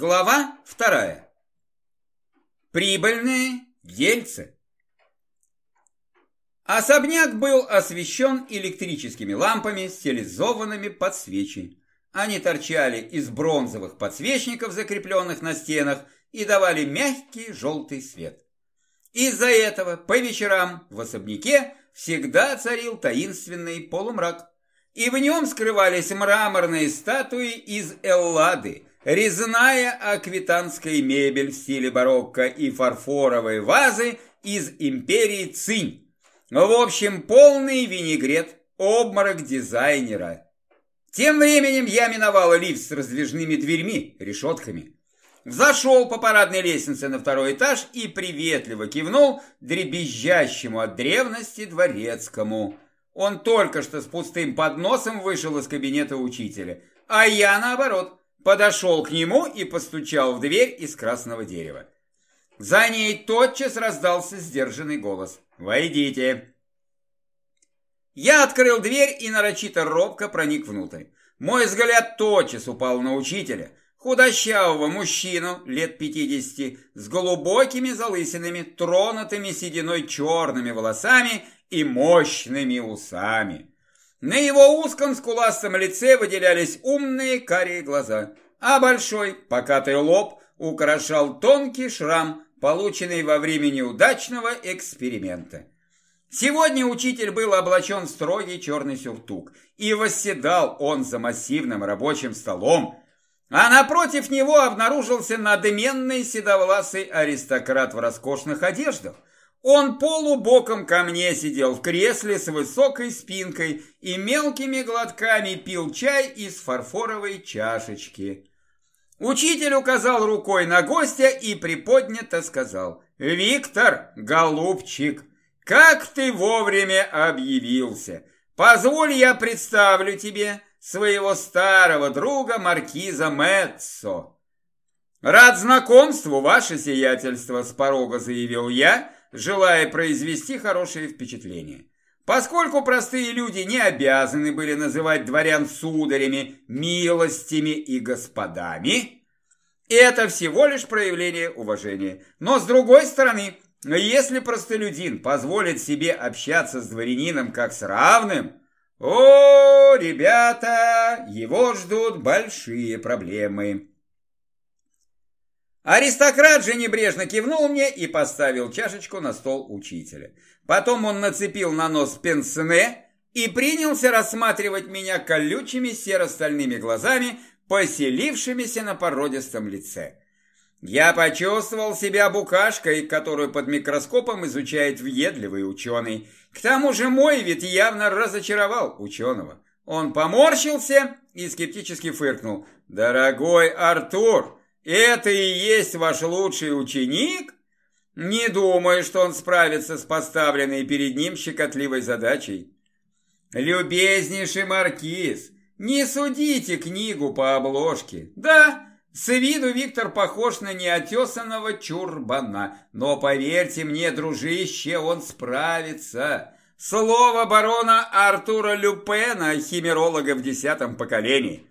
Глава вторая. Прибыльные дельцы. Особняк был освещен электрическими лампами, стилизованными под свечи. Они торчали из бронзовых подсвечников, закрепленных на стенах, и давали мягкий желтый свет. Из-за этого по вечерам в особняке всегда царил таинственный полумрак, и в нем скрывались мраморные статуи из Эллады, резная аквитанская мебель в стиле барокко и фарфоровые вазы из империи Цинь. В общем, полный винегрет, обморок дизайнера. Тем временем я миновала лифт с раздвижными дверьми, решетками. Зашел по парадной лестнице на второй этаж и приветливо кивнул дребезжащему от древности дворецкому. Он только что с пустым подносом вышел из кабинета учителя, а я, наоборот, подошел к нему и постучал в дверь из красного дерева. За ней тотчас раздался сдержанный голос. «Войдите!» Я открыл дверь и нарочито робко проник внутрь. Мой взгляд тотчас упал на учителя, худощавого мужчину лет пятидесяти, с глубокими залысинами, тронутыми сединой черными волосами и мощными усами. На его узком скуластом лице выделялись умные карие глаза, а большой покатый лоб украшал тонкий шрам, полученный во время неудачного эксперимента. Сегодня учитель был облачен в строгий черный сюртук, и восседал он за массивным рабочим столом, а напротив него обнаружился надменный седовласый аристократ в роскошных одеждах, он полубоком ко мне сидел в кресле с высокой спинкой и мелкими глотками пил чай из фарфоровой чашечки. Учитель указал рукой на гостя и приподнято сказал, «Виктор, голубчик, как ты вовремя объявился! Позволь я представлю тебе своего старого друга маркиза Мэтсо». «Рад знакомству, ваше сиятельство», — с порога заявил я, — желая произвести хорошее впечатление. Поскольку простые люди не обязаны были называть дворян сударями, милостями и господами, это всего лишь проявление уважения. Но с другой стороны, если простолюдин позволит себе общаться с дворянином как с равным, о, ребята, его ждут большие проблемы. Аристократ же небрежно кивнул мне и поставил чашечку на стол учителя. Потом он нацепил на нос пенсне и принялся рассматривать меня колючими серо-стальными глазами, поселившимися на породистом лице. Я почувствовал себя букашкой, которую под микроскопом изучает въедливый ученый. К тому же мой вид явно разочаровал ученого. Он поморщился и скептически фыркнул. «Дорогой Артур!» Это и есть ваш лучший ученик? Не думаю, что он справится с поставленной перед ним щекотливой задачей. Любезнейший маркиз, не судите книгу по обложке. Да, с виду Виктор похож на неотесанного чурбана, но поверьте мне, дружище, он справится. Слово барона Артура Люпена, химеролога в десятом поколении.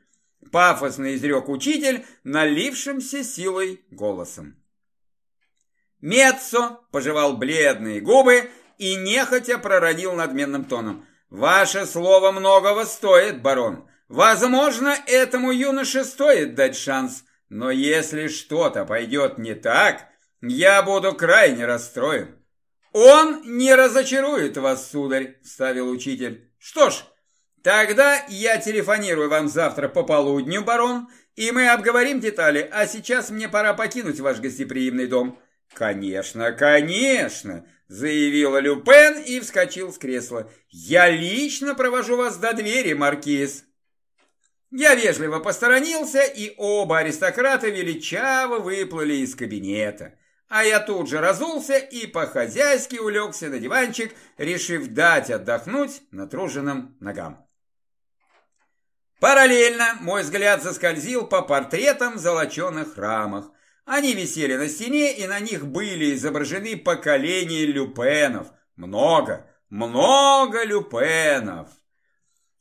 Пафосно изрек учитель, налившимся силой голосом. Меццо пожевал бледные губы и нехотя проронил надменным тоном. «Ваше слово многого стоит, барон. Возможно, этому юноше стоит дать шанс, но если что-то пойдет не так, я буду крайне расстроен». «Он не разочарует вас, сударь», — вставил учитель. «Что ж, Тогда я телефонирую вам завтра по полудню, барон, и мы обговорим детали, а сейчас мне пора покинуть ваш гостеприимный дом. Конечно, конечно, заявила Люпен и вскочил с кресла. Я лично провожу вас до двери, маркиз. Я вежливо посторонился, и оба аристократа величаво выплыли из кабинета. А я тут же разулся и по-хозяйски улегся на диванчик, решив дать отдохнуть натруженным ногам. Параллельно мой взгляд заскользил по портретам в золоченых рамах. Они висели на стене, и на них были изображены поколения люпенов. Много, много люпенов.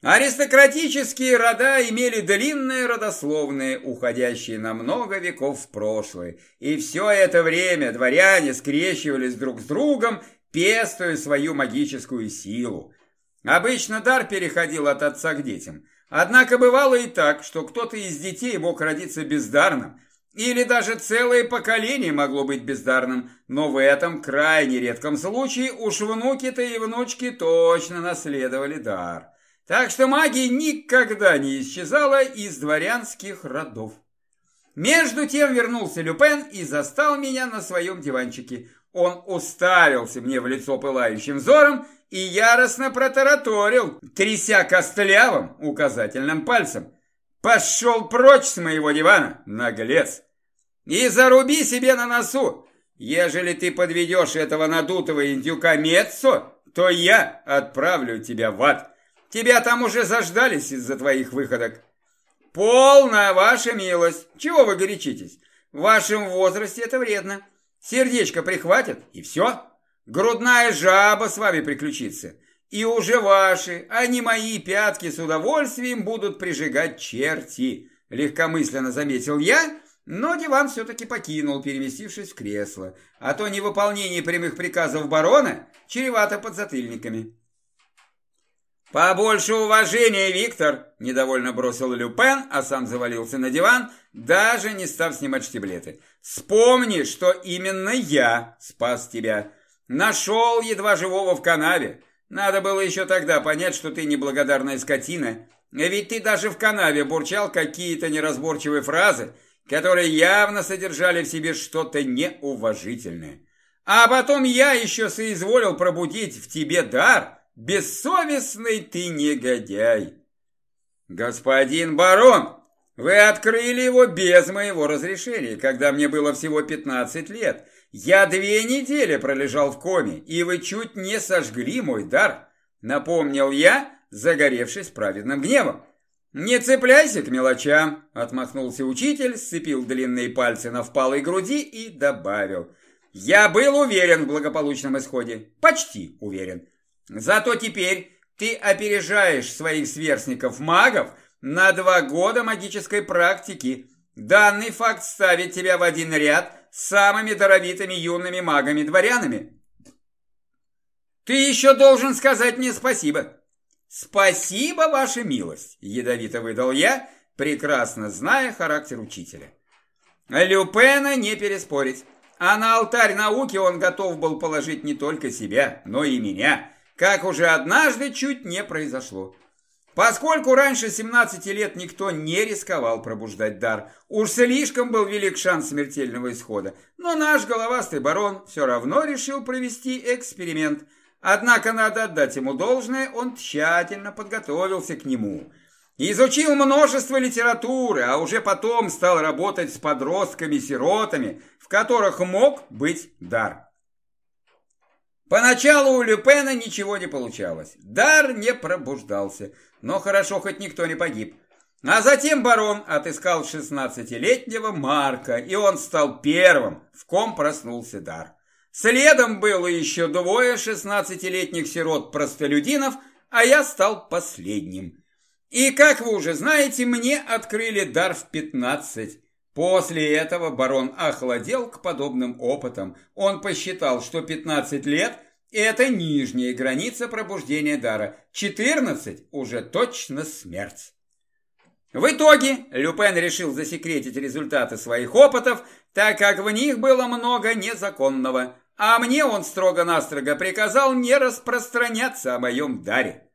Аристократические рода имели длинные родословные, уходящие на много веков в прошлое, и все это время дворяне скрещивались друг с другом, пестуя свою магическую силу. Обычно дар переходил от отца к детям, однако бывало и так, что кто-то из детей мог родиться бездарным, или даже целое поколение могло быть бездарным, но в этом крайне редком случае уж внуки-то и внучки точно наследовали дар. Так что магия никогда не исчезала из дворянских родов. Между тем вернулся Люпен и застал меня на своем диванчике. Он уставился мне в лицо пылающим взором и яростно протараторил, тряся костлявым указательным пальцем. «Пошел прочь с моего дивана, наглец! И заруби себе на носу! Ежели ты подведешь этого надутого индюка Меццо, то я отправлю тебя в ад!» Тебя там уже заждались из-за твоих выходок. Полная ваша милость. Чего вы горячитесь? В вашем возрасте это вредно. Сердечко прихватит, и все. Грудная жаба с вами приключится. И уже ваши, а не мои пятки с удовольствием будут прижигать черти. Легкомысленно заметил я, но диван все-таки покинул, переместившись в кресло. А то невыполнение прямых приказов барона чревато подзатыльниками. «Побольше уважения, Виктор!» – недовольно бросил Люпен, а сам завалился на диван, даже не став снимать штиблеты. «Вспомни, что именно я спас тебя. Нашел едва живого в канаве. Надо было еще тогда понять, что ты неблагодарная скотина. Ведь ты даже в канаве бурчал какие-то неразборчивые фразы, которые явно содержали в себе что-то неуважительное. А потом я еще соизволил пробудить в тебе дар – Бессовестный ты негодяй! Господин барон, вы открыли его без моего разрешения, когда мне было всего 15 лет. Я две недели пролежал в коме, и вы чуть не сожгли мой дар, напомнил я, загоревшись праведным гневом. «Не цепляйся к мелочам», — отмахнулся учитель, сцепил длинные пальцы на впалой груди и добавил. «Я был уверен в благополучном исходе, почти уверен. Зато теперь ты опережаешь своих сверстников-магов на два года магической практики. Данный факт ставит тебя в один ряд самыми даровитыми юными магами-дворянами. Ты еще должен сказать мне спасибо. Спасибо, ваша милость, ядовито выдал я, прекрасно зная характер учителя. Люпена не переспорить. А на алтарь науки он готов был положить не только себя, но и меня – как уже однажды чуть не произошло. Поскольку раньше 17 лет никто не рисковал пробуждать дар, уж слишком был велик шанс смертельного исхода, но наш головастый барон все равно решил провести эксперимент. Однако надо отдать ему должное, он тщательно подготовился к нему. Изучил множество литературы, а уже потом стал работать с подростками-сиротами, в которых мог быть дар. Поначалу у Люпена ничего не получалось. Дар не пробуждался, но хорошо хоть никто не погиб. А затем барон отыскал 16-летнего Марка, и он стал первым, в ком проснулся дар. Следом было еще двое 16-летних сирот-простолюдинов, а я стал последним. И, как вы уже знаете, мне открыли дар в 15. После этого барон охладел к подобным опытам. Он посчитал, что 15 лет – это нижняя граница пробуждения дара. 14 – уже точно смерть. В итоге Люпен решил засекретить результаты своих опытов, так как в них было много незаконного, а мне он строго-настрого приказал не распространяться о моем даре.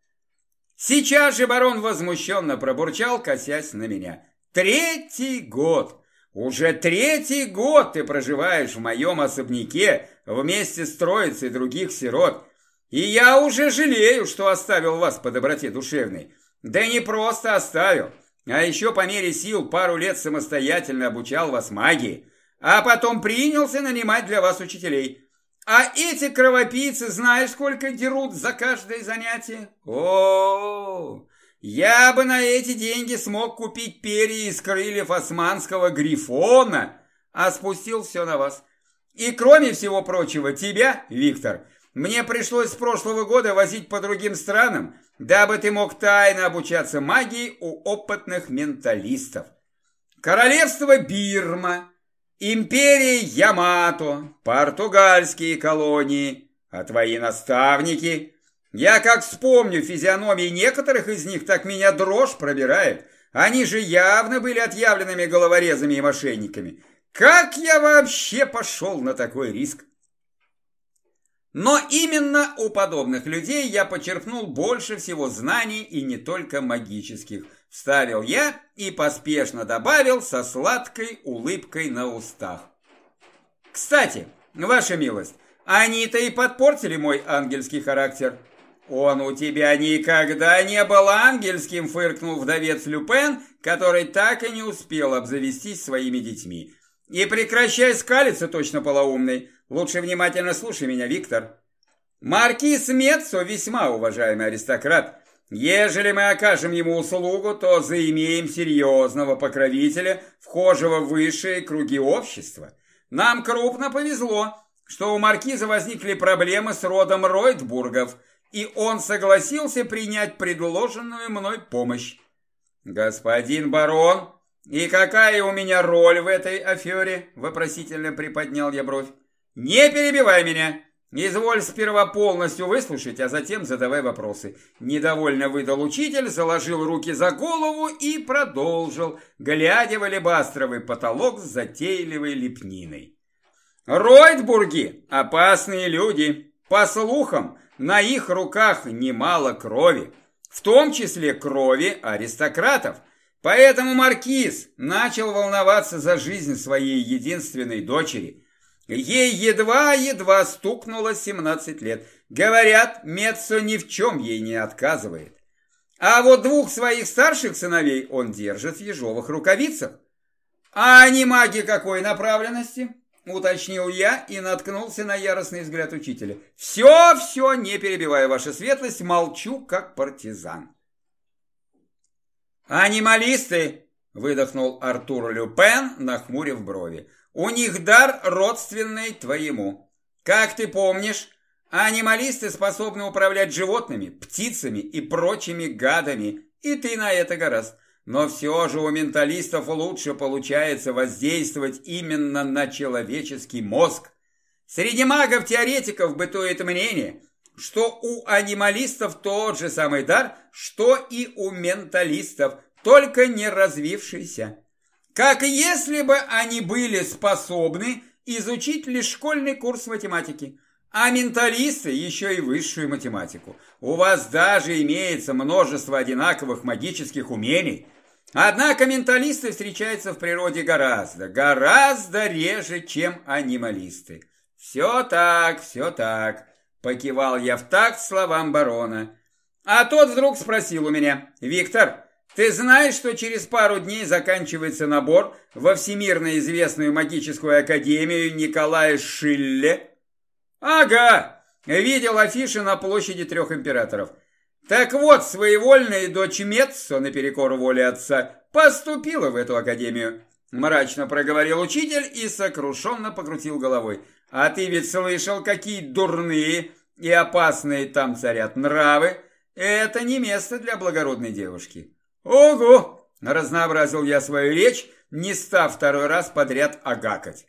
Сейчас же барон возмущенно пробурчал, косясь на меня. Третий год! Уже третий год ты проживаешь в моем особняке вместе с троицей других сирот, и я уже жалею, что оставил вас по доброте душевной. Да не просто оставил, а еще по мере сил пару лет самостоятельно обучал вас магии, а потом принялся нанимать для вас учителей. А эти кровопийцы знаешь, сколько дерут за каждое занятие? О, -о, -о, я бы на эти деньги смог купить перья из крыльев османского грифона, а спустил все на вас. И кроме всего прочего, тебя, Виктор, мне пришлось с прошлого года возить по другим странам, дабы ты мог тайно обучаться магии у опытных менталистов. Королевство Бирма, империя Ямато, португальские колонии, а твои наставники. Я как вспомню физиономии некоторых из них, так меня дрожь пробирает. Они же явно были отъявленными головорезами и мошенниками. Как я вообще пошел на такой риск? Но именно у подобных людей я почерпнул больше всего знаний и не только магических. Вставил я и поспешно добавил со сладкой улыбкой на устах. Кстати, ваша милость, они-то и подпортили мой ангельский характер. Он у тебя никогда не был ангельским, фыркнул вдовец Люпен, который так и не успел обзавестись своими детьми. И прекращай скалиться, точно полоумный. Лучше внимательно слушай меня, Виктор. Маркиз Мецо весьма уважаемый аристократ. Ежели мы окажем ему услугу, то заимеем серьезного покровителя, вхожего в высшие круги общества. Нам крупно повезло, что у маркиза возникли проблемы с родом Ройтбургов, и он согласился принять предложенную мной помощь. Господин барон, и какая у меня роль в этой афере? Вопросительно приподнял я бровь. Не перебивай меня. Изволь сперва полностью выслушать, а затем задавай вопросы. Недовольно выдал учитель, заложил руки за голову и продолжил, глядя в алебастровый потолок с затейливой лепниной. Ройтбурги – опасные люди. По слухам, на их руках немало крови, в том числе крови аристократов – Поэтому маркиз начал волноваться за жизнь своей единственной дочери. Ей едва-едва стукнуло 17 лет. Говорят, Меццо ни в чем ей не отказывает. А вот двух своих старших сыновей он держит в ежовых рукавицах. А они маги какой направленности? Уточнил я и наткнулся на яростный взгляд учителя. Все, все, не перебивая ваша светлость, молчу как партизан. «Анималисты!» – выдохнул Артур Люпен, нахмурив брови. «У них дар родственный твоему. Как ты помнишь, анималисты способны управлять животными, птицами и прочими гадами, и ты на это гораздо. Но все же у менталистов лучше получается воздействовать именно на человеческий мозг. Среди магов-теоретиков бытует мнение – что у анималистов тот же самый дар, что и у менталистов, только не развившийся. Как если бы они были способны изучить лишь школьный курс математики, а менталисты еще и высшую математику. У вас даже имеется множество одинаковых магических умений. Однако менталисты встречаются в природе гораздо, гораздо реже, чем анималисты. Все так, все так. Покивал я в такт словам барона. А тот вдруг спросил у меня, «Виктор, ты знаешь, что через пару дней заканчивается набор во всемирно известную магическую академию Николая Шилле?» «Ага, видел афиши на площади трех императоров. Так вот, своевольная дочь Меццо, наперекор воле отца, поступила в эту академию». Мрачно проговорил учитель и сокрушенно покрутил головой. А ты ведь слышал, какие дурные и опасные там царят нравы. Это не место для благородной девушки. Ого! Разнообразил я свою речь, не став второй раз подряд агакать.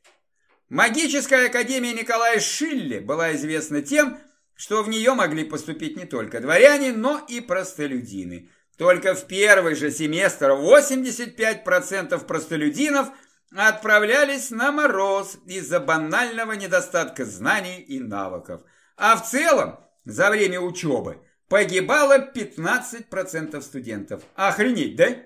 Магическая академия Николая Шилли была известна тем, что в нее могли поступить не только дворяне, но и простолюдины. Только в первый же семестр 85% простолюдинов – отправлялись на мороз из-за банального недостатка знаний и навыков. А в целом за время учебы погибало 15% студентов. Охренеть, да?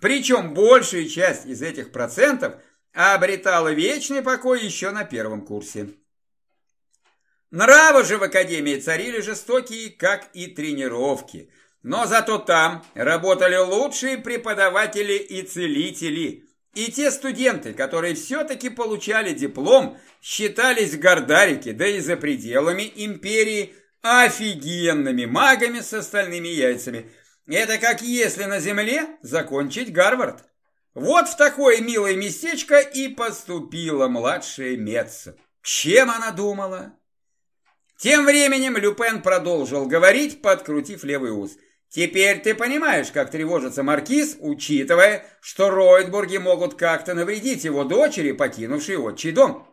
Причем большая часть из этих процентов обретала вечный покой еще на первом курсе. Нравы же в академии царили жестокие, как и тренировки. Но зато там работали лучшие преподаватели и целители – и те студенты, которые все-таки получали диплом, считались в Гордарике, да и за пределами империи, офигенными магами с остальными яйцами. Это как если на земле закончить Гарвард. Вот в такое милое местечко и поступила младшая Метца. Чем она думала? Тем временем Люпен продолжил говорить, подкрутив левый ус. Теперь ты понимаешь, как тревожится маркиз, учитывая, что Ройтбурги могут как-то навредить его дочери, покинувшей отчий дом.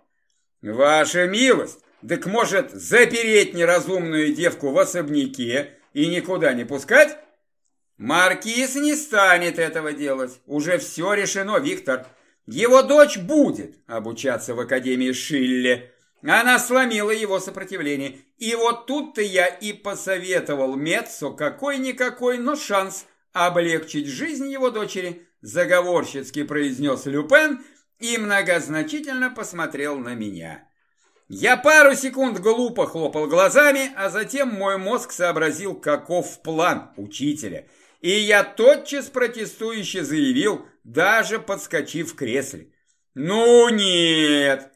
Ваша милость, так может запереть неразумную девку в особняке и никуда не пускать? Маркиз не станет этого делать. Уже все решено, Виктор. Его дочь будет обучаться в Академии Шилле. Она сломила его сопротивление. И вот тут-то я и посоветовал Меццо какой-никакой, но шанс облегчить жизнь его дочери, заговорщицки произнес Люпен и многозначительно посмотрел на меня. Я пару секунд глупо хлопал глазами, а затем мой мозг сообразил, каков план учителя. И я тотчас протестующе заявил, даже подскочив в кресле. «Ну нет!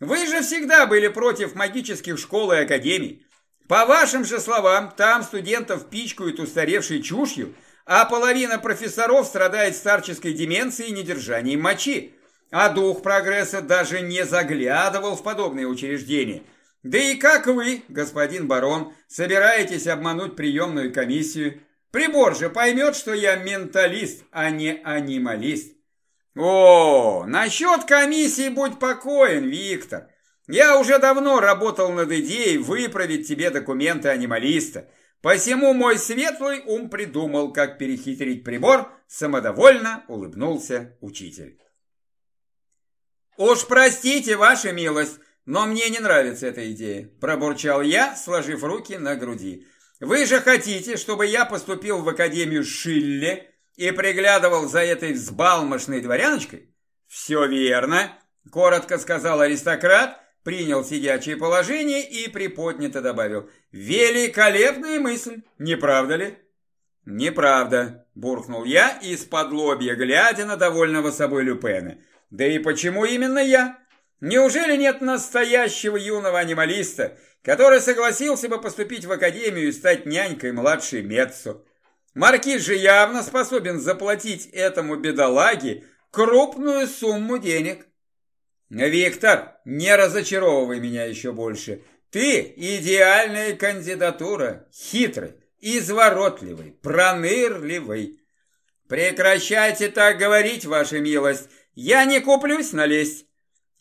Вы же всегда были против магических школ и академий. По вашим же словам, там студентов пичкают устаревшей чушью, а половина профессоров страдает старческой деменцией и недержанием мочи. А дух прогресса даже не заглядывал в подобные учреждения. Да и как вы, господин барон, собираетесь обмануть приемную комиссию? Прибор же поймет, что я менталист, а не анималист. О, насчет комиссии будь покоен, Виктор. Я уже давно работал над идеей выправить тебе документы анималиста. Посему мой светлый ум придумал, как перехитрить прибор, самодовольно улыбнулся учитель. «Уж простите, ваша милость, но мне не нравится эта идея», пробурчал я, сложив руки на груди. Вы же хотите, чтобы я поступил в Академию Шилле и приглядывал за этой взбалмошной дворяночкой? Все верно, коротко сказал аристократ, принял сидячее положение и приподнято добавил. Великолепная мысль, не правда ли? Неправда, буркнул я из-под лобья, глядя на довольного собой Люпена. Да и почему именно я? Неужели нет настоящего юного анималиста, который согласился бы поступить в академию и стать нянькой младшей Меццо. Маркиз же явно способен заплатить этому бедолаге крупную сумму денег. Виктор, не разочаровывай меня еще больше. Ты идеальная кандидатура, хитрый, изворотливый, пронырливый. Прекращайте так говорить, ваша милость, я не куплюсь налезть.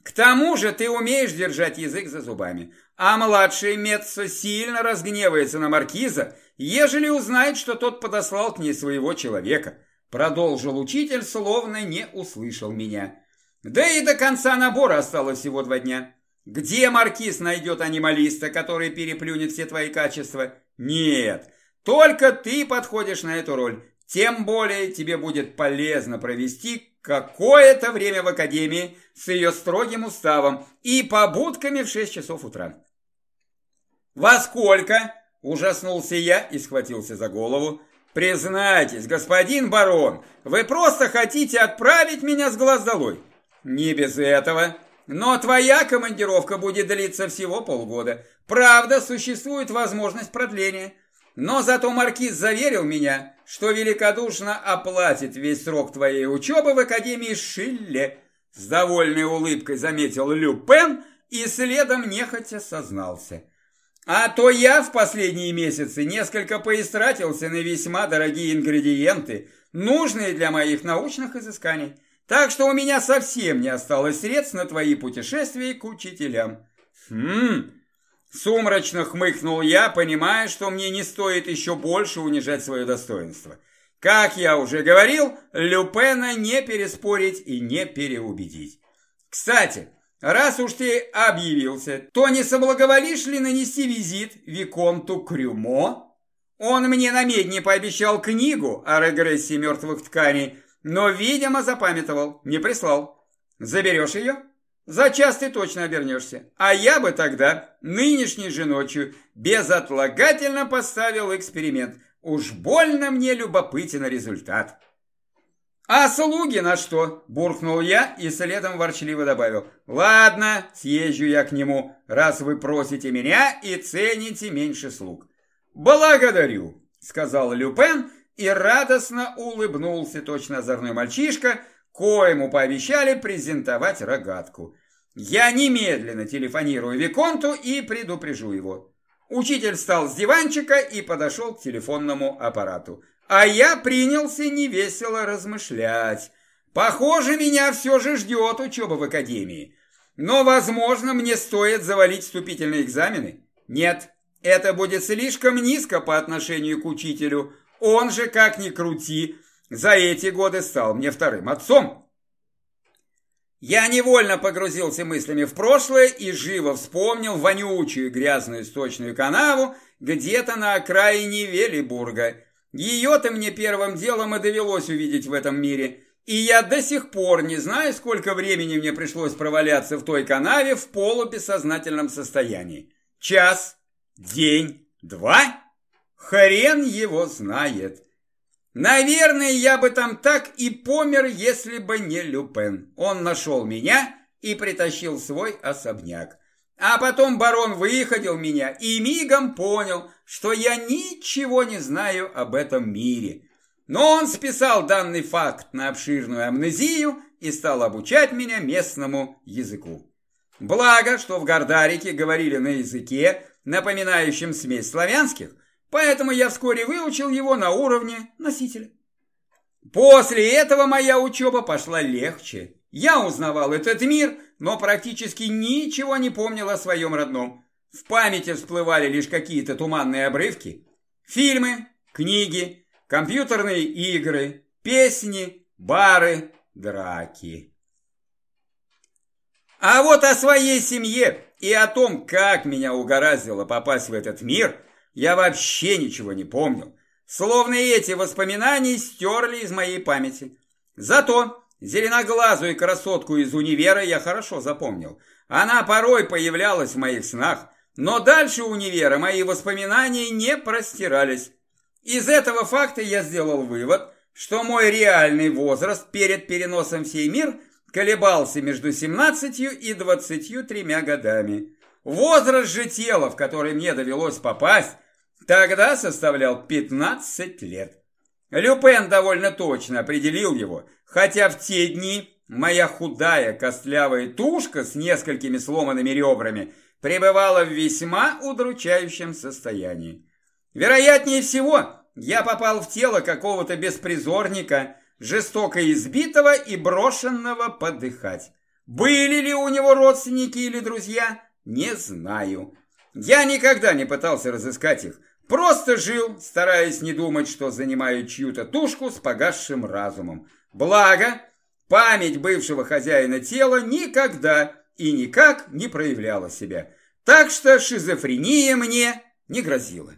К тому же ты умеешь держать язык за зубами. А младший Меццо сильно разгневается на маркиза, ежели узнает, что тот подослал к ней своего человека. Продолжил учитель, словно не услышал меня. Да и до конца набора осталось всего два дня. Где маркиз найдет анималиста, который переплюнет все твои качества? Нет, только ты подходишь на эту роль. Тем более тебе будет полезно провести какое-то время в академии с ее строгим уставом и побудками в 6 часов утра. «Во сколько?» – ужаснулся я и схватился за голову. «Признайтесь, господин барон, вы просто хотите отправить меня с глаз долой?» «Не без этого. Но твоя командировка будет длиться всего полгода. Правда, существует возможность продления». Но зато маркиз заверил меня, что великодушно оплатит весь срок твоей учебы в Академии Шилле. С довольной улыбкой заметил Люпен и следом нехотя сознался. А то я в последние месяцы несколько поистратился на весьма дорогие ингредиенты, нужные для моих научных изысканий. Так что у меня совсем не осталось средств на твои путешествия к учителям. Хм, сумрачно хмыкнул я, понимая, что мне не стоит еще больше унижать свое достоинство. Как я уже говорил, Люпена не переспорить и не переубедить. Кстати, Раз уж ты объявился, то не соблаговолишь ли нанести визит Виконту Крюмо? Он мне на медне пообещал книгу о регрессии мертвых тканей, но, видимо, запамятовал, не прислал. Заберешь ее? За час ты точно обернешься. А я бы тогда, нынешней же ночью, безотлагательно поставил эксперимент. Уж больно мне любопытен результат. «А слуги на что?» – буркнул я и следом ворчливо добавил. «Ладно, съезжу я к нему, раз вы просите меня и цените меньше слуг». «Благодарю», – сказал Люпен и радостно улыбнулся точно озорной мальчишка, коему пообещали презентовать рогатку. «Я немедленно телефонирую Виконту и предупрежу его». Учитель встал с диванчика и подошел к телефонному аппарату. А я принялся невесело размышлять. Похоже, меня все же ждет учеба в академии. Но, возможно, мне стоит завалить вступительные экзамены. Нет, это будет слишком низко по отношению к учителю. Он же, как ни крути, за эти годы стал мне вторым отцом. Я невольно погрузился мыслями в прошлое и живо вспомнил вонючую грязную сточную канаву где-то на окраине Велибурга. Ее-то мне первым делом и довелось увидеть в этом мире. И я до сих пор не знаю, сколько времени мне пришлось проваляться в той канаве в полубессознательном состоянии. Час, день, два? Хрен его знает. Наверное, я бы там так и помер, если бы не Люпен. Он нашел меня и притащил свой особняк. А потом барон выходил меня и мигом понял, что я ничего не знаю об этом мире. Но он списал данный факт на обширную амнезию и стал обучать меня местному языку. Благо, что в Гордарике говорили на языке, напоминающем смесь славянских, поэтому я вскоре выучил его на уровне носителя. После этого моя учеба пошла легче. Я узнавал этот мир, но практически ничего не помнил о своем родном. В памяти всплывали лишь какие-то туманные обрывки. Фильмы, книги, компьютерные игры, песни, бары, драки. А вот о своей семье и о том, как меня угораздило попасть в этот мир – я вообще ничего не помнил. Словно эти воспоминания стерли из моей памяти. Зато зеленоглазую красотку из универа я хорошо запомнил. Она порой появлялась в моих снах, но дальше универа мои воспоминания не простирались. Из этого факта я сделал вывод, что мой реальный возраст перед переносом в сей мир колебался между 17 и 23 годами. Возраст же тела, в который мне довелось попасть, Тогда составлял 15 лет. Люпен довольно точно определил его, хотя в те дни моя худая костлявая тушка с несколькими сломанными ребрами пребывала в весьма удручающем состоянии. Вероятнее всего, я попал в тело какого-то беспризорника, жестоко избитого и брошенного подыхать. Были ли у него родственники или друзья, не знаю. Я никогда не пытался разыскать их, Просто жил, стараясь не думать, что занимаю чью-то тушку с погасшим разумом. Благо, память бывшего хозяина тела никогда и никак не проявляла себя. Так что шизофрения мне не грозила.